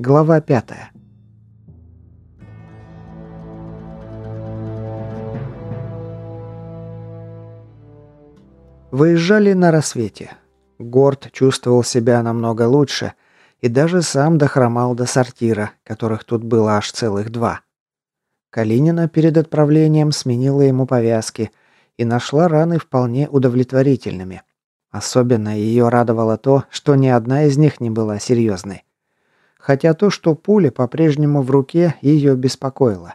Глава пятая. Выезжали на рассвете. Горд чувствовал себя намного лучше и даже сам дохромал до сортира, которых тут было аж целых два. Калинина перед отправлением сменила ему повязки и нашла раны вполне удовлетворительными. Особенно ее радовало то, что ни одна из них не была серьезной. Хотя то, что пуля по-прежнему в руке, ее беспокоило.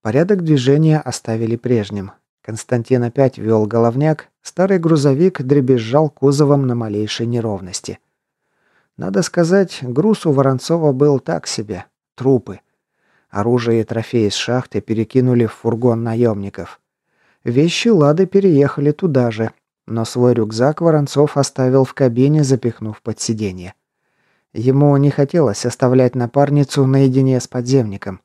Порядок движения оставили прежним. Константин опять вел головняк, старый грузовик дребезжал кузовом на малейшей неровности. Надо сказать, груз у Воронцова был так себе. Трупы. Оружие и трофеи с шахты перекинули в фургон наемников. Вещи Лады переехали туда же, но свой рюкзак Воронцов оставил в кабине, запихнув под сиденье. Ему не хотелось оставлять напарницу наедине с подземником.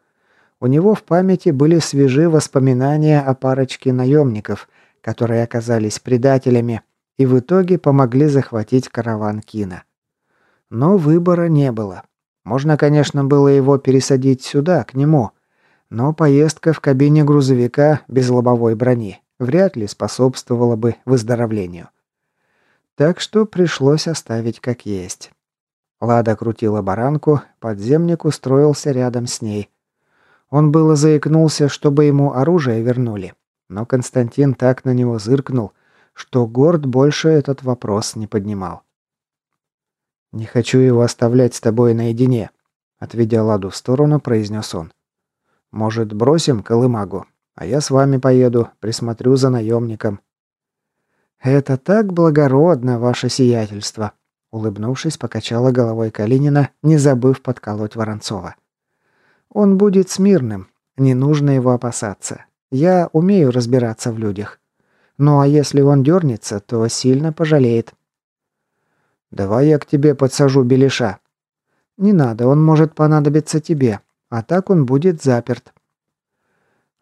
У него в памяти были свежи воспоминания о парочке наемников, которые оказались предателями и в итоге помогли захватить караван Кина. Но выбора не было. Можно, конечно, было его пересадить сюда, к нему, но поездка в кабине грузовика без лобовой брони вряд ли способствовала бы выздоровлению. Так что пришлось оставить как есть. Лада крутила баранку, подземник устроился рядом с ней. Он было заикнулся, чтобы ему оружие вернули, но Константин так на него зыркнул, что Горд больше этот вопрос не поднимал. «Не хочу его оставлять с тобой наедине», — отведя Ладу в сторону, произнес он. «Может, бросим колымагу, а я с вами поеду, присмотрю за наемником». «Это так благородно, ваше сиятельство», — улыбнувшись, покачала головой Калинина, не забыв подколоть Воронцова. «Он будет смирным, не нужно его опасаться. Я умею разбираться в людях. Ну а если он дернется, то сильно пожалеет». «Давай я к тебе подсажу Белиша». «Не надо, он может понадобиться тебе, а так он будет заперт».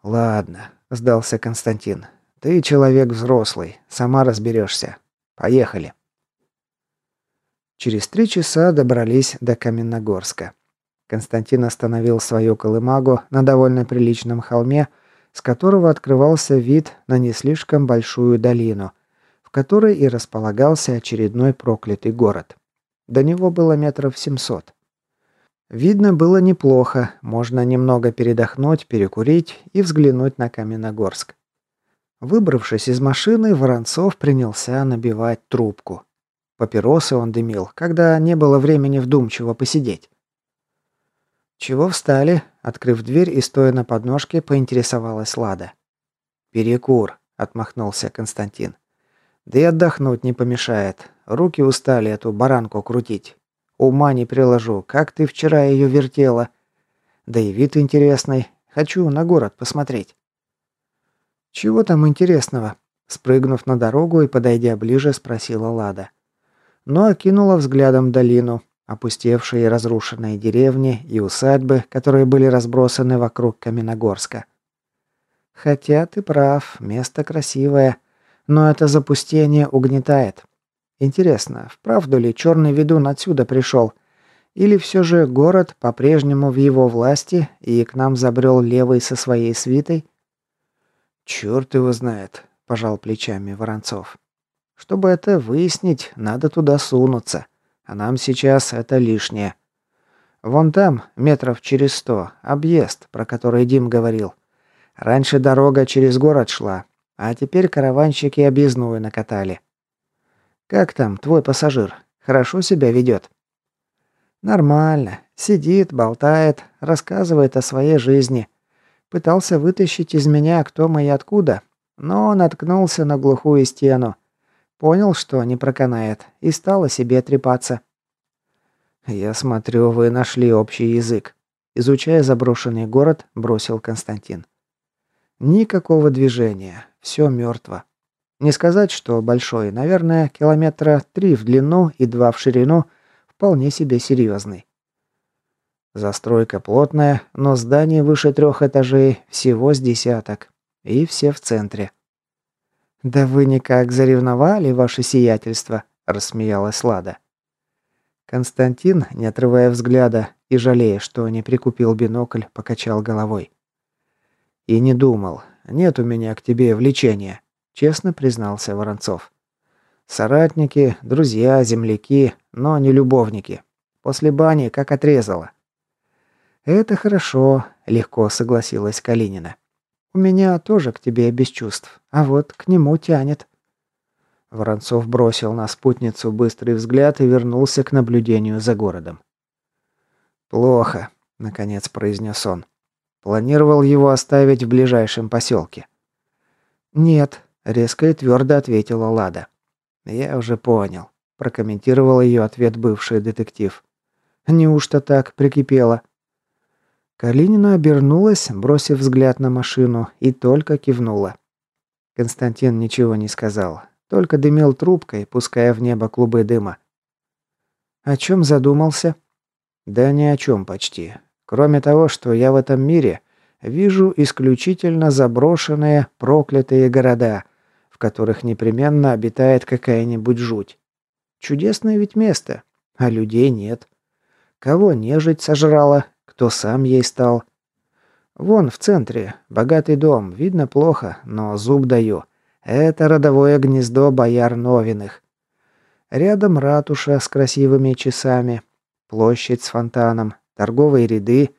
«Ладно», — сдался Константин. «Ты человек взрослый, сама разберешься. Поехали». Через три часа добрались до Каменногорска. Константин остановил свою колымагу на довольно приличном холме, с которого открывался вид на не слишком большую долину, в которой и располагался очередной проклятый город. До него было метров семьсот. Видно было неплохо, можно немного передохнуть, перекурить и взглянуть на Каменногорск. Выбравшись из машины, Воронцов принялся набивать трубку. Папиросы он дымил, когда не было времени вдумчиво посидеть. «Чего встали?» – открыв дверь и стоя на подножке, поинтересовалась Лада. «Перекур», – отмахнулся Константин. Да и отдохнуть не помешает. Руки устали эту баранку крутить. Ума не приложу, как ты вчера ее вертела. Да и вид интересный. Хочу на город посмотреть. Чего там интересного? Спрыгнув на дорогу и подойдя ближе, спросила Лада. Но окинула взглядом долину, опустевшие и разрушенные деревни и усадьбы, которые были разбросаны вокруг Каменогорска. Хотя ты прав, место красивое. Но это запустение угнетает. Интересно, вправду ли черный ведун отсюда пришел? Или все же город по-прежнему в его власти, и к нам забрел левый со своей свитой? Черт его знает, пожал плечами Воронцов. Чтобы это выяснить, надо туда сунуться. А нам сейчас это лишнее. Вон там, метров через сто, объезд, про который Дим говорил. Раньше дорога через город шла, а теперь караванщики объездную накатали. Как там твой пассажир? Хорошо себя ведет? Нормально. Сидит, болтает, рассказывает о своей жизни. Пытался вытащить из меня, кто мы и откуда, но наткнулся на глухую стену. Понял, что не проканает, и стал о себе трепаться. «Я смотрю, вы нашли общий язык», – изучая заброшенный город, бросил Константин. Никакого движения. Все мертво. Не сказать, что большой, наверное, километра три в длину и два в ширину, вполне себе серьезный. Застройка плотная, но зданий выше трех этажей всего с десяток. И все в центре. «Да вы никак заревновали, ваше сиятельство», – рассмеялась Лада. Константин, не отрывая взгляда и жалея, что не прикупил бинокль, покачал головой. «И не думал. Нет у меня к тебе влечения», – честно признался Воронцов. «Соратники, друзья, земляки, но не любовники. После бани как отрезало». «Это хорошо», – легко согласилась Калинина. У меня тоже к тебе без чувств, а вот к нему тянет». Воронцов бросил на спутницу быстрый взгляд и вернулся к наблюдению за городом. «Плохо», — наконец произнес он. «Планировал его оставить в ближайшем поселке». «Нет», — резко и твердо ответила Лада. «Я уже понял», — прокомментировал ее ответ бывший детектив. «Неужто так прикипело?» Калинина обернулась, бросив взгляд на машину, и только кивнула. Константин ничего не сказал, только дымил трубкой, пуская в небо клубы дыма. «О чем задумался?» «Да ни о чем почти. Кроме того, что я в этом мире вижу исключительно заброшенные, проклятые города, в которых непременно обитает какая-нибудь жуть. Чудесное ведь место, а людей нет. Кого нежить сожрала, кто сам ей стал. Вон в центре, богатый дом, видно плохо, но зуб даю. Это родовое гнездо бояр Новиных. Рядом ратуша с красивыми часами, площадь с фонтаном, торговые ряды,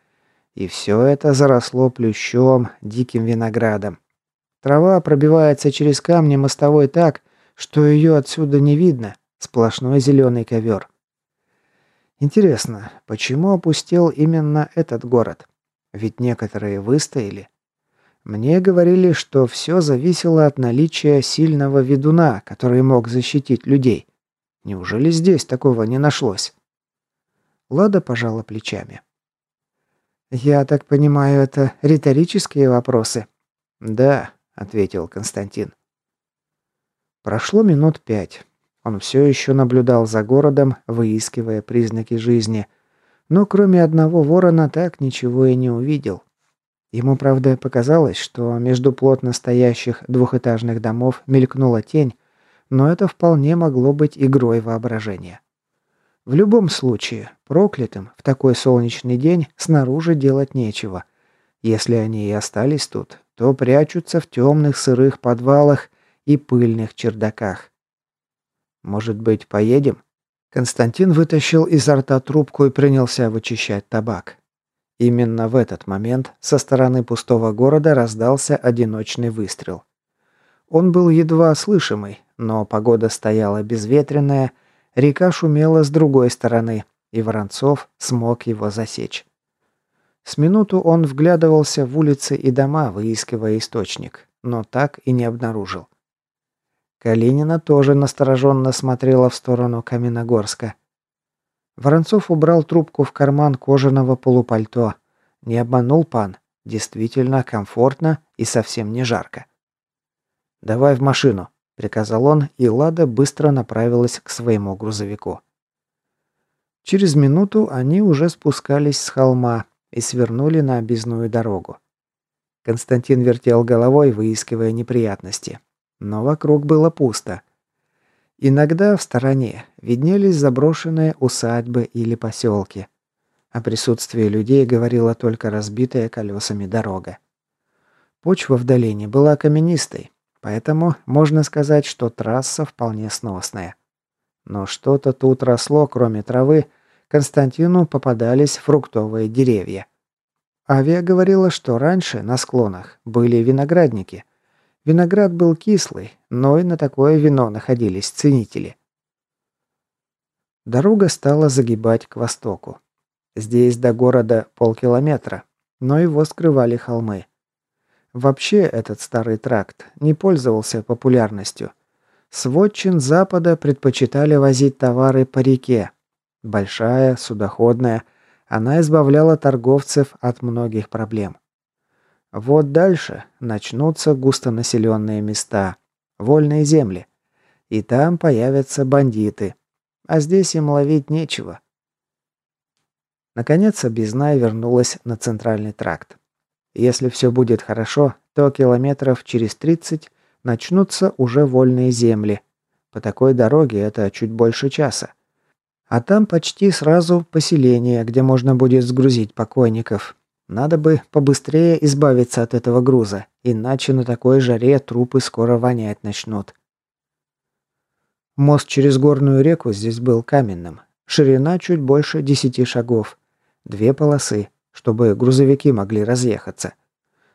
и все это заросло плющом, диким виноградом. Трава пробивается через камни мостовой так, что ее отсюда не видно, сплошной зеленый ковер. Интересно, почему опустел именно этот город? Ведь некоторые выстояли. Мне говорили, что все зависело от наличия сильного ведуна, который мог защитить людей. Неужели здесь такого не нашлось? Лада пожала плечами. «Я так понимаю, это риторические вопросы?» «Да», — ответил Константин. Прошло минут пять. Он все еще наблюдал за городом, выискивая признаки жизни. Но кроме одного ворона так ничего и не увидел. Ему, правда, показалось, что между плотно стоящих двухэтажных домов мелькнула тень, но это вполне могло быть игрой воображения. В любом случае, проклятым в такой солнечный день снаружи делать нечего. Если они и остались тут, то прячутся в темных сырых подвалах и пыльных чердаках. Может быть, поедем?» Константин вытащил изо рта трубку и принялся вычищать табак. Именно в этот момент со стороны пустого города раздался одиночный выстрел. Он был едва слышимый, но погода стояла безветренная, река шумела с другой стороны, и Воронцов смог его засечь. С минуту он вглядывался в улицы и дома, выискивая источник, но так и не обнаружил. Калинина тоже настороженно смотрела в сторону Каменогорска. Воронцов убрал трубку в карман кожаного полупальто. Не обманул пан. Действительно комфортно и совсем не жарко. «Давай в машину», — приказал он, и Лада быстро направилась к своему грузовику. Через минуту они уже спускались с холма и свернули на объездную дорогу. Константин вертел головой, выискивая неприятности но вокруг было пусто. Иногда в стороне виднелись заброшенные усадьбы или поселки. О присутствии людей говорила только разбитая колесами дорога. Почва в долине была каменистой, поэтому можно сказать, что трасса вполне сносная. Но что-то тут росло, кроме травы, Константину попадались фруктовые деревья. Авиа говорила, что раньше на склонах были виноградники – Виноград был кислый, но и на такое вино находились ценители. Дорога стала загибать к востоку. Здесь до города полкилометра, но его скрывали холмы. Вообще этот старый тракт не пользовался популярностью. С вотчин запада предпочитали возить товары по реке. Большая, судоходная, она избавляла торговцев от многих проблем. Вот дальше начнутся густонаселенные места, вольные земли. И там появятся бандиты. А здесь им ловить нечего. Наконец обезная вернулась на центральный тракт. Если все будет хорошо, то километров через 30 начнутся уже вольные земли. По такой дороге это чуть больше часа. А там почти сразу поселение, где можно будет сгрузить покойников. Надо бы побыстрее избавиться от этого груза, иначе на такой жаре трупы скоро вонять начнут. Мост через горную реку здесь был каменным. Ширина чуть больше десяти шагов. Две полосы, чтобы грузовики могли разъехаться.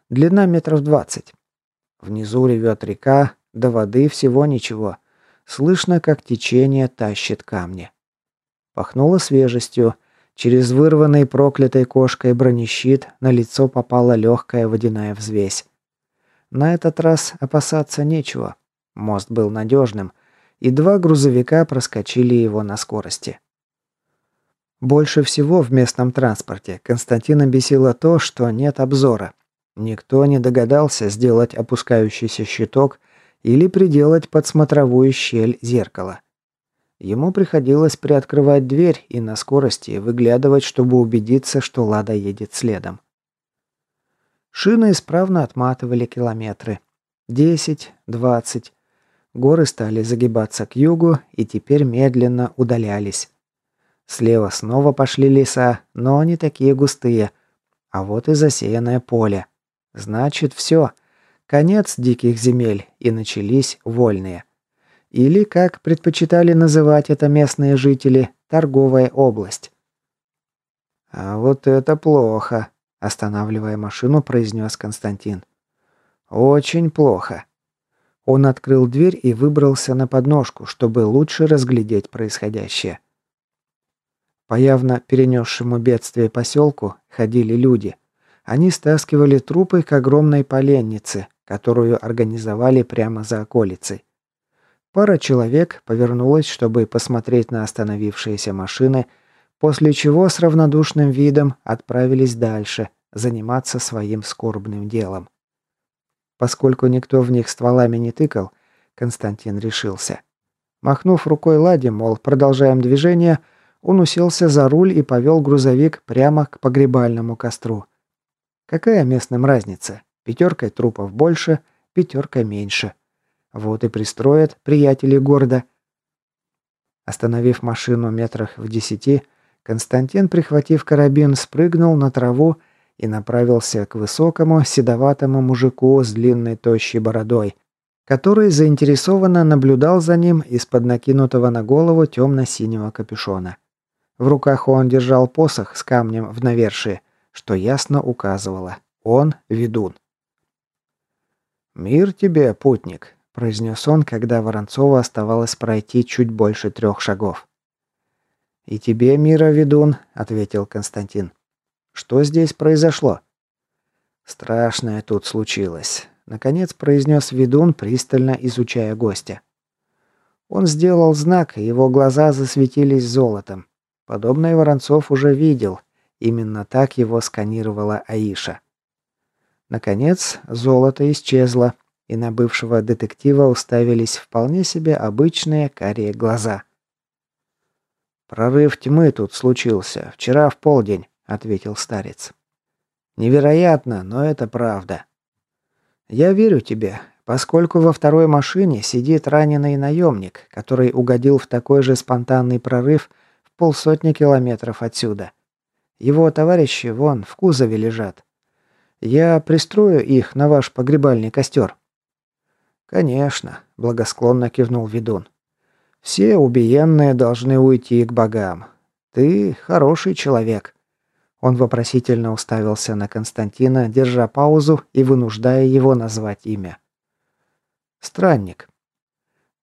Длина метров двадцать. Внизу ревет река, до воды всего ничего. Слышно, как течение тащит камни. Пахнуло свежестью. Через вырванный проклятой кошкой бронещит на лицо попала легкая водяная взвесь. На этот раз опасаться нечего. Мост был надежным, и два грузовика проскочили его на скорости. Больше всего в местном транспорте Константина бесило то, что нет обзора. Никто не догадался сделать опускающийся щиток или приделать под смотровую щель зеркало. Ему приходилось приоткрывать дверь и на скорости выглядывать, чтобы убедиться, что Лада едет следом. Шины исправно отматывали километры. Десять, двадцать. Горы стали загибаться к югу и теперь медленно удалялись. Слева снова пошли леса, но не такие густые. А вот и засеянное поле. Значит, все. Конец диких земель, и начались вольные. Или, как предпочитали называть это местные жители, торговая область. «А вот это плохо», – останавливая машину, произнес Константин. «Очень плохо». Он открыл дверь и выбрался на подножку, чтобы лучше разглядеть происходящее. По явно перенесшему бедствие поселку ходили люди. Они стаскивали трупы к огромной поленнице, которую организовали прямо за околицей. Пара человек повернулась, чтобы посмотреть на остановившиеся машины, после чего с равнодушным видом отправились дальше, заниматься своим скорбным делом. Поскольку никто в них стволами не тыкал, Константин решился. Махнув рукой Ладе, мол, продолжаем движение, он уселся за руль и повел грузовик прямо к погребальному костру. Какая местным разница? Пятеркой трупов больше, пятеркой меньше. Вот и пристроят приятели города. Остановив машину метрах в десяти, Константин, прихватив карабин, спрыгнул на траву и направился к высокому, седоватому мужику с длинной тощей бородой, который заинтересованно наблюдал за ним из-под накинутого на голову темно-синего капюшона. В руках он держал посох с камнем в навершие, что ясно указывало – он ведун. «Мир тебе, путник!» произнес он, когда Воронцову оставалось пройти чуть больше трех шагов. «И тебе, Мира, ведун», — ответил Константин. «Что здесь произошло?» «Страшное тут случилось», — наконец произнес ведун, пристально изучая гостя. Он сделал знак, и его глаза засветились золотом. Подобное Воронцов уже видел. Именно так его сканировала Аиша. Наконец, золото исчезло, и на бывшего детектива уставились вполне себе обычные карие глаза. «Прорыв тьмы тут случился. Вчера в полдень», — ответил старец. «Невероятно, но это правда. Я верю тебе, поскольку во второй машине сидит раненый наемник, который угодил в такой же спонтанный прорыв полсотни километров отсюда. Его товарищи вон в кузове лежат. Я пристрою их на ваш погребальный костер». «Конечно», – благосклонно кивнул ведун. «Все убиенные должны уйти к богам. Ты хороший человек». Он вопросительно уставился на Константина, держа паузу и вынуждая его назвать имя. «Странник».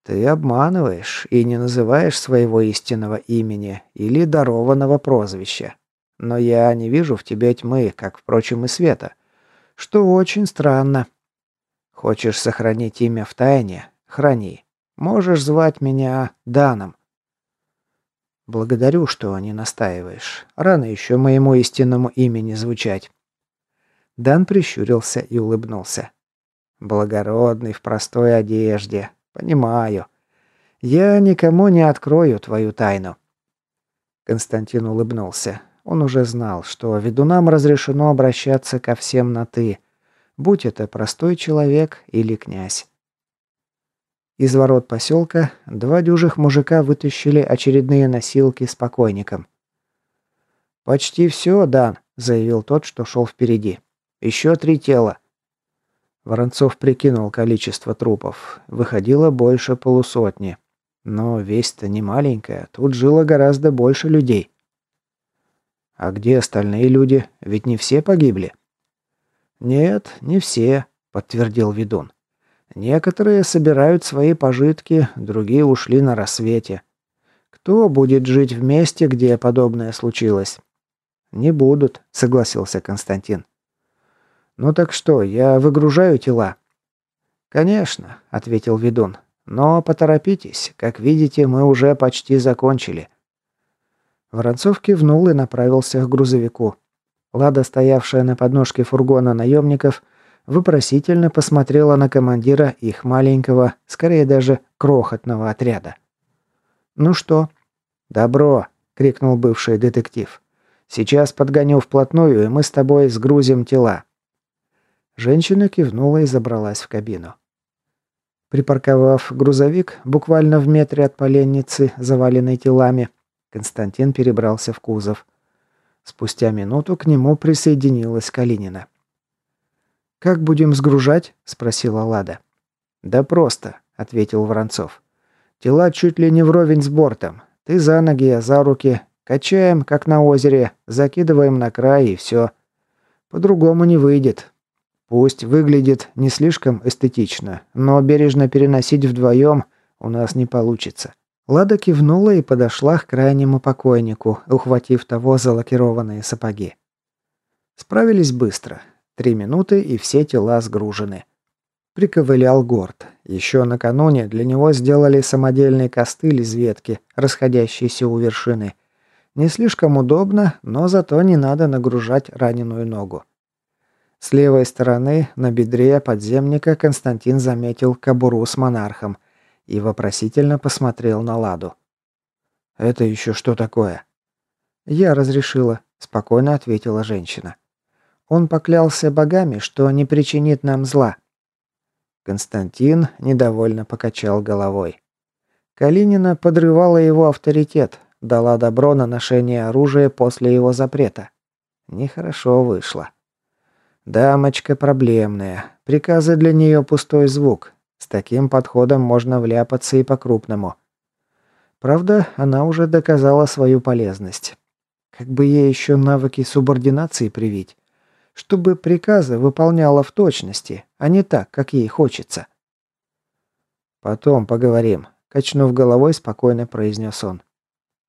«Ты обманываешь и не называешь своего истинного имени или дарованного прозвища. Но я не вижу в тебе тьмы, как, впрочем, и света. Что очень странно. Хочешь сохранить имя в тайне? Храни. Можешь звать меня Даном. Благодарю, что не настаиваешь. Рано еще моему истинному имени звучать. Дан прищурился и улыбнулся. Благородный в простой одежде. Понимаю. Я никому не открою твою тайну. Константин улыбнулся. он уже знал, что ведунам разрешено обращаться ко всем на «ты», будь это простой человек или князь. Из ворот поселка два дюжих мужика вытащили очередные носилки с покойником. «Почти все, Дан», — заявил тот, что шел впереди. «Еще три тела». Воронцов прикинул количество трупов. Выходило больше полусотни. Но весть-то не маленькая, тут жило гораздо больше людей. А где остальные люди? Ведь не все погибли. Нет, не все, подтвердил ведун. Некоторые собирают свои пожитки, другие ушли на рассвете. Кто будет жить в месте, где подобное случилось? Не будут, согласился Константин. Ну так что, я выгружаю тела? Конечно, ответил ведун. Но поторопитесь, как видите, мы уже почти закончили. Воронцов кивнул и направился к грузовику. Лада, стоявшая на подножке фургона наемников, вопросительно посмотрела на командира их маленького, скорее даже крохотного отряда. «Ну что?» «Добро!» — крикнул бывший детектив. «Сейчас подгоню вплотную, и мы с тобой сгрузим тела». Женщина кивнула и забралась в кабину. Припарковав грузовик буквально в метре от поленницы, заваленной телами, Константин перебрался в кузов. Спустя минуту к нему присоединилась Калинина. «Как будем сгружать?» – спросила Лада. «Да просто», – ответил Воронцов. «Тела чуть ли не вровень с бортом. Ты за ноги, я за руки. Качаем, как на озере, закидываем на край и все. По-другому не выйдет. Пусть выглядит не слишком эстетично, но бережно переносить вдвоем у нас не получится. Лада кивнула и подошла к крайнему покойнику, ухватив того за лакированные сапоги. Справились быстро. Три минуты, и все тела сгружены. Приковылял Горд. Еще накануне для него сделали самодельный костыль из ветки, расходящийся у вершины. Не слишком удобно, но зато не надо нагружать раненую ногу. С левой стороны, на бедре подземника, Константин заметил кобуру с монархом и вопросительно посмотрел на Ладу. «Это еще что такое?» «Я разрешила», – спокойно ответила женщина. «Он поклялся богами, что не причинит нам зла». Константин недовольно покачал головой. Калинина подрывала его авторитет, дала добро на ношение оружия после его запрета. Нехорошо вышло. Дамочка проблемная. Приказы для нее пустой звук. С таким подходом можно вляпаться и по-крупному. Правда, она уже доказала свою полезность. Как бы ей еще навыки субординации привить? Чтобы приказы выполняла в точности, а не так, как ей хочется. «Потом поговорим», — качнув головой, спокойно произнес он.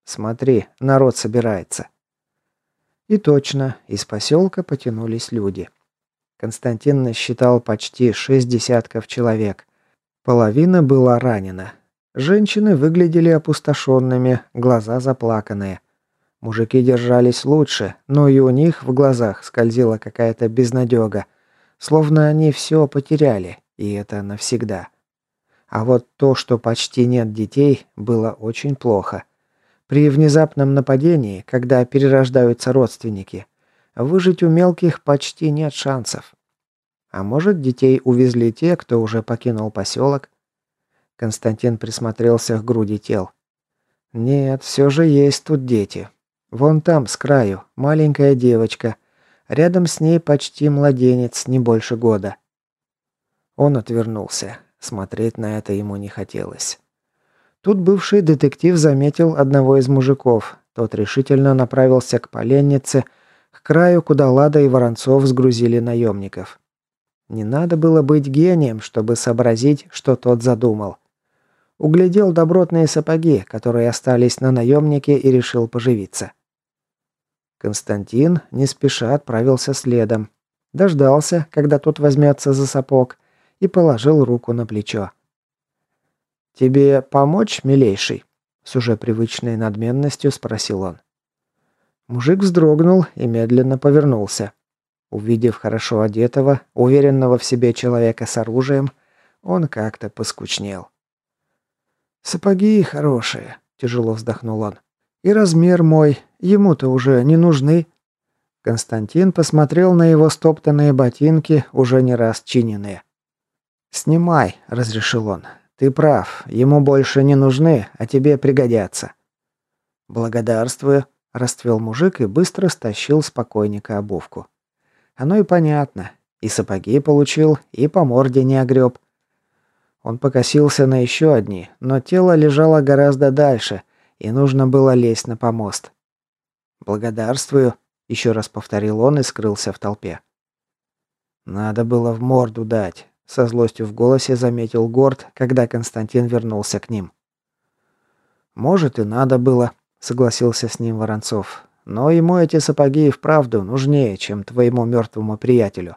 «Смотри, народ собирается». И точно, из поселка потянулись люди. Константин насчитал почти шесть десятков человек. Половина была ранена. Женщины выглядели опустошенными, глаза заплаканные. Мужики держались лучше, но и у них в глазах скользила какая-то безнадега. Словно они все потеряли, и это навсегда. А вот то, что почти нет детей, было очень плохо. При внезапном нападении, когда перерождаются родственники, Выжить у мелких почти нет шансов. А может, детей увезли те, кто уже покинул поселок? Константин присмотрелся к груди тел. Нет, все же есть тут дети. Вон там, с краю, маленькая девочка. Рядом с ней почти младенец, не больше года. Он отвернулся. Смотреть на это ему не хотелось. Тут бывший детектив заметил одного из мужиков. Тот решительно направился к поленнице, краю, куда Лада и Воронцов сгрузили наемников. Не надо было быть гением, чтобы сообразить, что тот задумал. Углядел добротные сапоги, которые остались на наемнике и решил поживиться. Константин не спеша отправился следом. Дождался, когда тот возьмется за сапог, и положил руку на плечо. «Тебе помочь, милейший?» С уже привычной надменностью спросил он. Мужик вздрогнул и медленно повернулся. Увидев хорошо одетого, уверенного в себе человека с оружием, он как-то поскучнел. «Сапоги хорошие», — тяжело вздохнул он. «И размер мой, Ему-то уже не нужны». Константин посмотрел на его стоптанные ботинки, уже не раз чиненные. «Снимай», — разрешил он. «Ты прав, ему больше не нужны, а тебе пригодятся». «Благодарствую», — расцвел мужик и быстро стащил с покойника обувку. «Оно и понятно. И сапоги получил, и по морде не огреб. Он покосился на еще одни, но тело лежало гораздо дальше, и нужно было лезть на помост. «Благодарствую», — еще раз повторил он и скрылся в толпе. «Надо было в морду дать», — со злостью в голосе заметил Горд, когда Константин вернулся к ним. «Может, и надо было», — согласился с ним Воронцов. «Но ему эти сапоги и вправду нужнее, чем твоему мертвому приятелю.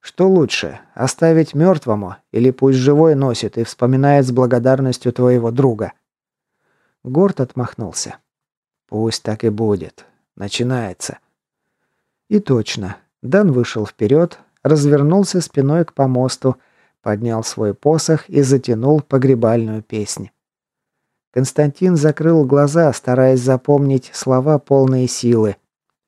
Что лучше, оставить мертвому или пусть живой носит и вспоминает с благодарностью твоего друга?» Горд отмахнулся. «Пусть так и будет. Начинается». И точно. Дан вышел вперед, развернулся спиной к помосту, поднял свой посох и затянул погребальную песнь. Константин закрыл глаза, стараясь запомнить слова полные силы.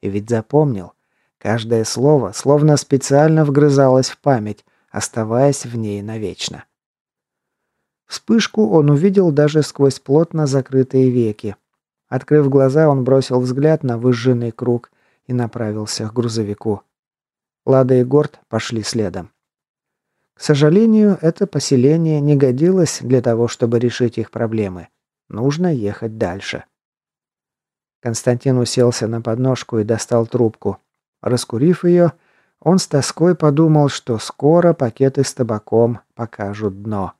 И ведь запомнил. Каждое слово словно специально вгрызалось в память, оставаясь в ней навечно. Вспышку он увидел даже сквозь плотно закрытые веки. Открыв глаза, он бросил взгляд на выжженный круг и направился к грузовику. Лада и Горд пошли следом. К сожалению, это поселение не годилось для того, чтобы решить их проблемы. Нужно ехать дальше. Константин уселся на подножку и достал трубку. Раскурив ее, он с тоской подумал, что скоро пакеты с табаком покажут дно.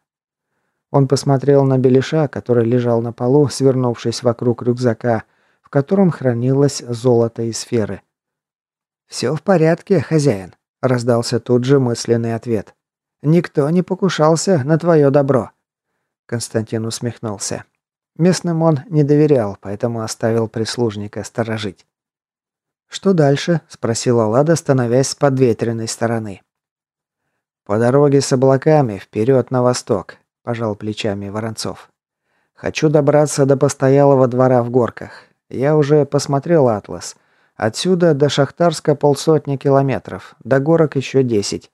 Он посмотрел на Белиша, который лежал на полу, свернувшись вокруг рюкзака, в котором хранилось золото и сферы. «Все в порядке, хозяин», — раздался тут же мысленный ответ. «Никто не покушался на твое добро». Константин усмехнулся. Местным он не доверял, поэтому оставил прислужника сторожить. «Что дальше?» – спросила Лада, становясь с подветренной стороны. «По дороге с облаками, вперед на восток», – пожал плечами Воронцов. «Хочу добраться до постоялого двора в горках. Я уже посмотрел атлас. Отсюда до Шахтарска полсотни километров, до горок еще десять.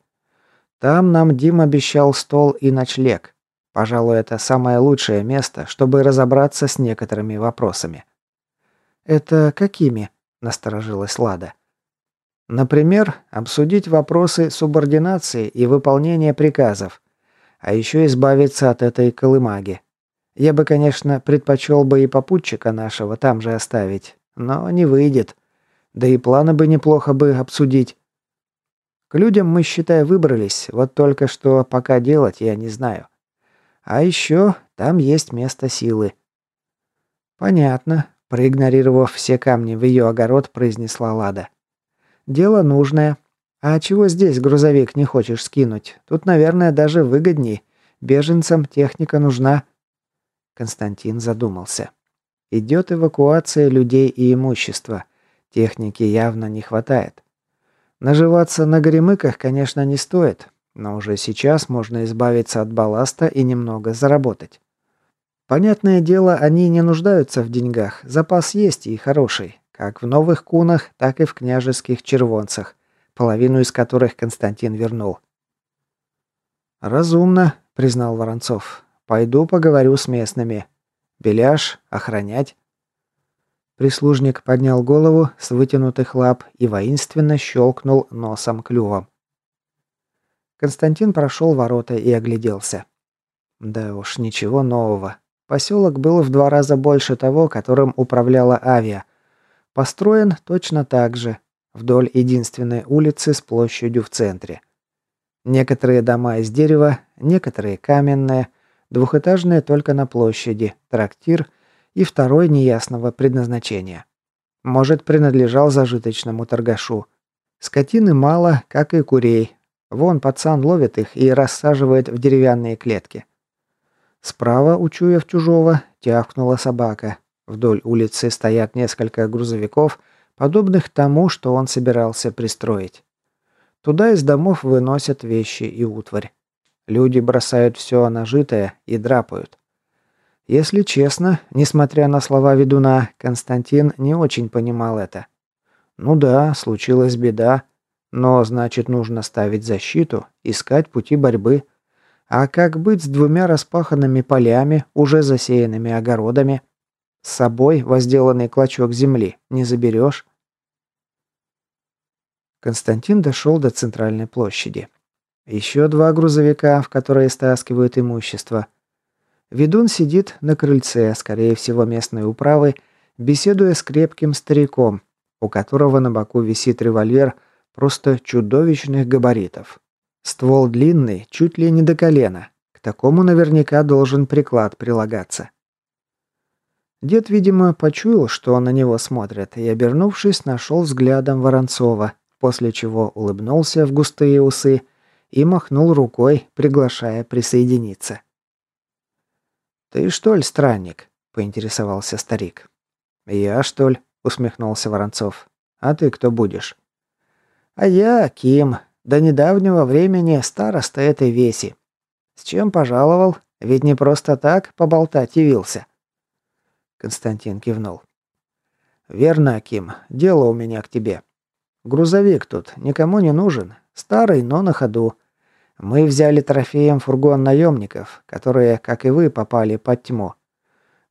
Там нам Дим обещал стол и ночлег. Пожалуй, это самое лучшее место, чтобы разобраться с некоторыми вопросами». «Это какими?» – насторожилась Лада. Например, обсудить вопросы субординации и выполнения приказов, а еще избавиться от этой колымаги. Я бы, конечно, предпочел бы и попутчика нашего там же оставить, но не выйдет. Да и планы бы неплохо бы обсудить. К людям мы, считай, выбрались, вот только что пока делать я не знаю. А еще там есть место силы. Понятно, Проигнорировав все камни в ее огород, произнесла Лада. «Дело нужное. А чего здесь грузовик не хочешь скинуть? Тут, наверное, даже выгодней. Беженцам техника нужна». Константин задумался. «Идет эвакуация людей и имущества. Техники явно не хватает. Наживаться на горемыках, конечно, не стоит, но уже сейчас можно избавиться от балласта и немного заработать. Понятное дело, они не нуждаются в деньгах, запас есть и хороший, как в новых кунах, так и в княжеских червонцах, половину из которых Константин вернул. «Разумно», — признал Воронцов. «Пойду поговорю с местными. Беляш, охранять». Прислужник поднял голову с вытянутых лап и воинственно щелкнул носом клювом. Константин прошел ворота и огляделся. Да уж, ничего нового. Поселок был в два раза больше того, которым управляла авиа. Построен точно так же, вдоль единственной улицы с площадью в центре. Некоторые дома из дерева, некоторые каменные, двухэтажные только на площади, трактир и второй неясного предназначения. Может, принадлежал зажиточному торгашу. Скотины мало, как и курей. Вон пацан ловит их и рассаживает в деревянные клетки. Справа, учуяв чужого, тявкнула собака. Вдоль улицы стоят несколько грузовиков, подобных тому, что он собирался пристроить. Туда из домов выносят вещи и утварь. Люди бросают все нажитое и драпают. Если честно, несмотря на слова ведуна, Константин не очень понимал это. Ну да, случилась беда, но значит нужно ставить защиту, искать пути борьбы. А как быть с двумя распаханными полями, уже засеянными огородами? С собой возделанный клочок земли не заберешь? Константин дошел до центральной площади. Еще два грузовика, в которые стаскивают имущество. Ведун сидит на крыльце, скорее всего, местной управы, беседуя с крепким стариком, у которого на боку висит револьвер просто чудовищных габаритов. Ствол длинный, чуть ли не до колена. К такому наверняка должен приклад прилагаться. Дед, видимо, почуял, что на него смотрят, и, обернувшись, нашел взглядом Воронцова, после чего улыбнулся в густые усы и махнул рукой, приглашая присоединиться. «Ты что ли странник?» – поинтересовался старик. «Я что ли?» – усмехнулся Воронцов. «А ты кто будешь?» «А я Ким. До недавнего времени староста этой веси. С чем пожаловал? Ведь не просто так поболтать явился». Константин кивнул. «Верно, Аким. Дело у меня к тебе. Грузовик тут никому не нужен. Старый, но на ходу. Мы взяли трофеем фургон наемников, которые, как и вы, попали под тьму.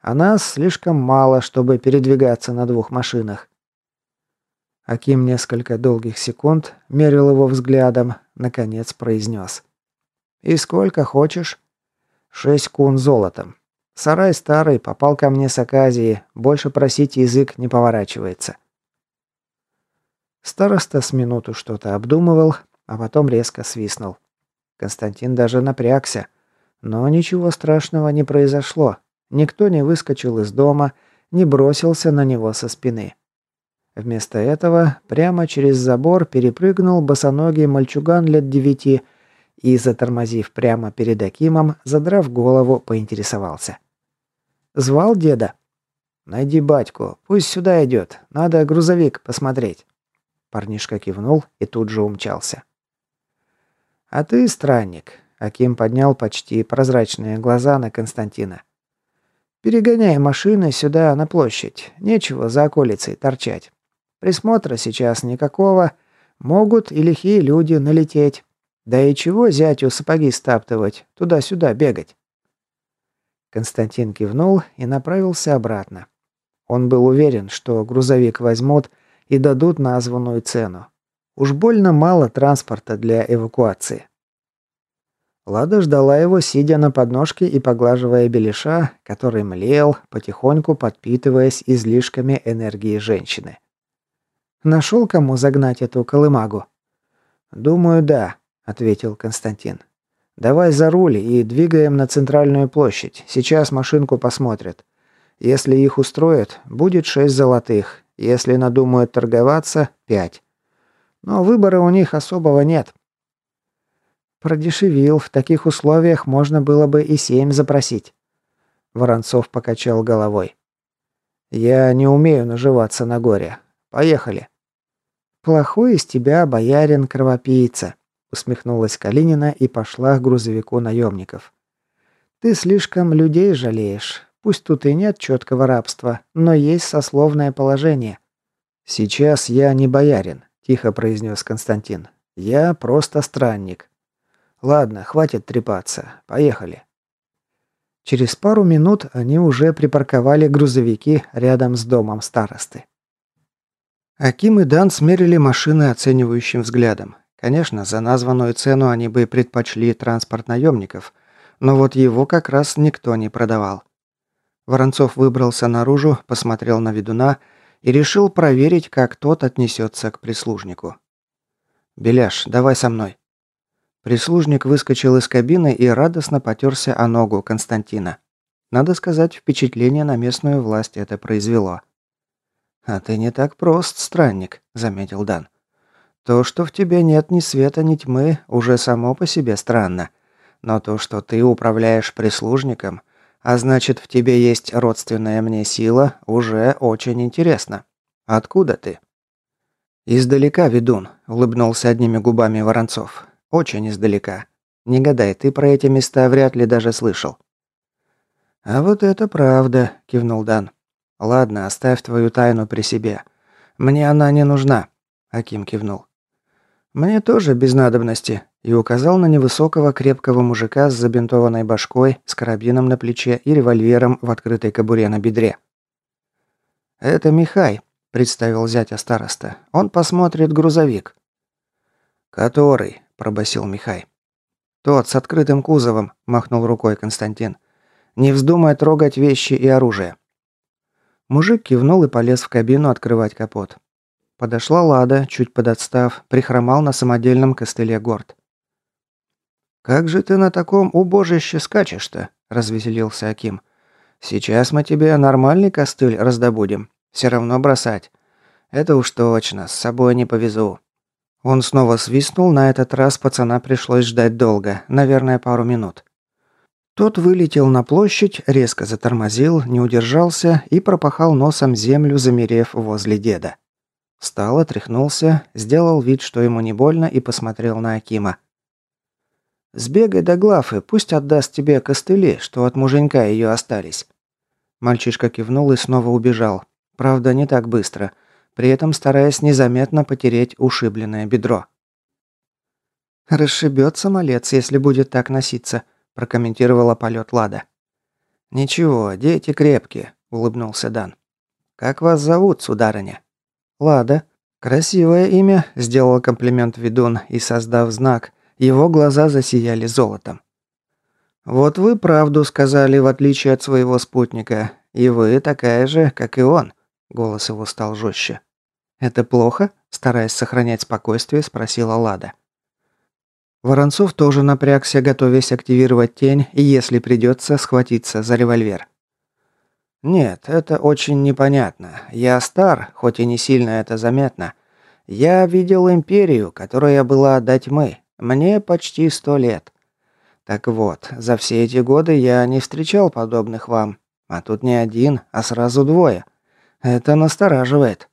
А нас слишком мало, чтобы передвигаться на двух машинах». Аким несколько долгих секунд мерил его взглядом, наконец произнес. «И сколько хочешь?» «Шесть кун золотом. Сарай старый, попал ко мне с Аказии, больше просить язык не поворачивается. Староста с минуту что-то обдумывал, а потом резко свистнул. Константин даже напрягся. Но ничего страшного не произошло. Никто не выскочил из дома, не бросился на него со спины. Вместо этого прямо через забор перепрыгнул босоногий мальчуган лет девяти и, затормозив прямо перед Акимом, задрав голову, поинтересовался. Звал деда? Найди батьку, пусть сюда идет. Надо грузовик посмотреть. Парнишка кивнул и тут же умчался. А ты странник. Аким поднял почти прозрачные глаза на Константина. Перегоняй машины сюда на площадь. Нечего за околицей торчать. Присмотра сейчас никакого. Могут и лихие люди налететь. Да и чего зятю сапоги стаптывать, туда-сюда бегать? Константин кивнул и направился обратно. Он был уверен, что грузовик возьмут и дадут названную цену. Уж больно мало транспорта для эвакуации. Лада ждала его, сидя на подножке и поглаживая беляша, который млел, потихоньку подпитываясь излишками энергии женщины. «Нашел, кому загнать эту колымагу?» «Думаю, да», — ответил Константин. Давай за руль и двигаем на центральную площадь. Сейчас машинку посмотрят. Если их устроит, будет шесть золотых. Если надумают торговаться, пять. Но выбора у них особого нет. Продешевил, в таких условиях можно было бы и семь запросить. Воронцов покачал головой. Я не умею наживаться на горе. Поехали. Плохой из тебя боярин-кровопийца усмехнулась Калинина и пошла к грузовику наемников. Ты слишком людей жалеешь. Пусть тут и нет четкого рабства, но есть сословное положение. Сейчас я не боярин, тихо произнес Константин. Я просто странник. Ладно, хватит трепаться. Поехали. Через пару минут они уже припарковали грузовики рядом с домом старосты. Аким и Дан смерили машины оценивающим взглядом. Конечно, за названную цену они бы предпочли транспорт наемников, но вот его как раз никто не продавал. Воронцов выбрался наружу, посмотрел на ведуна и решил проверить, как тот отнесется к прислужнику. «Беляш, давай со мной». Прислужник выскочил из кабины и радостно потерся о ногу Константина. Надо сказать, впечатление на местную власть это произвело. «А ты не так прост, странник», — заметил Дан. То, что в тебе нет ни света, ни тьмы, уже само по себе странно. Но то, что ты управляешь прислужником, а значит, в тебе есть родственная мне сила, уже очень интересно. Откуда ты?» «Издалека, ведун», — улыбнулся одними губами Воронцов. «Очень издалека. Не гадай, ты про эти места вряд ли даже слышал». «А вот это правда», – кивнул Дан. «Ладно, оставь твою тайну при себе. Мне она не нужна», – Аким кивнул. «Мне тоже без надобности», – и указал на невысокого крепкого мужика с забинтованной башкой, с карабином на плече и револьвером в открытой кобуре на бедре. «Это Михай», – представил зятя староста. «Он посмотрит грузовик». «Который?» – пробасил Михай. «Тот с открытым кузовом», – махнул рукой Константин. «Не вздумай трогать вещи и оружие». Мужик кивнул и полез в кабину открывать капот. Подошла Лада, чуть подотстав, прихромал на самодельном костыле горд. «Как же ты на таком убожище скачешь-то?» – развеселился Аким. «Сейчас мы тебе нормальный костыль раздобудем. Все равно бросать. Это уж точно, с собой не повезу». Он снова свистнул, на этот раз пацана пришлось ждать долго, наверное, пару минут. Тот вылетел на площадь, резко затормозил, не удержался и пропахал носом землю, замерев возле деда. Встал, отряхнулся, сделал вид, что ему не больно, и посмотрел на Акима. «Сбегай до Глафы, пусть отдаст тебе костыли, что от муженька ее остались». Мальчишка кивнул и снова убежал. Правда, не так быстро – при этом стараясь незаметно потереть ушибленное бедро. «Расшибется малец, если будет так носиться», – прокомментировала полет Лада. «Ничего, дети крепкие», – улыбнулся Дан. «Как вас зовут, сударыня?» «Лада». «Красивое имя», – сделал комплимент ведун и, создав знак, его глаза засияли золотом. «Вот вы правду сказали, в отличие от своего спутника, и вы такая же, как и он», – голос его стал жестче. «Это плохо?» – стараясь сохранять спокойствие, спросила Лада. Воронцов тоже напрягся, готовясь активировать тень и, если придется, схватиться за револьвер. «Нет, это очень непонятно. Я стар, хоть и не сильно это заметно. Я видел империю, которая была до тьмы. Мне почти сто лет. Так вот, за все эти годы я не встречал подобных вам. А тут не один, а сразу двое. Это настораживает».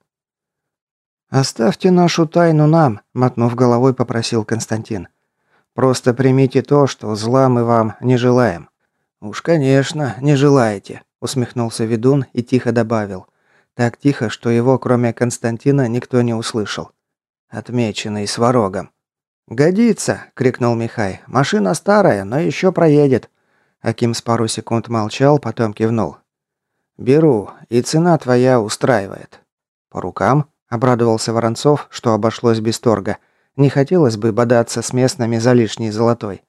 «Оставьте нашу тайну нам», – мотнув головой, попросил Константин. «Просто примите то, что зла мы вам не желаем». «Уж, конечно, не желаете», – усмехнулся ведун и тихо добавил. Так тихо, что его, кроме Константина, никто не услышал. «Отмеченный сварогом». «Годится!» – крикнул Михай. «Машина старая, но еще проедет». Аким с пару секунд молчал, потом кивнул. «Беру, и цена твоя устраивает». «По рукам?» Обрадовался Воронцов, что обошлось без торга. Не хотелось бы бодаться с местными за лишний золотой.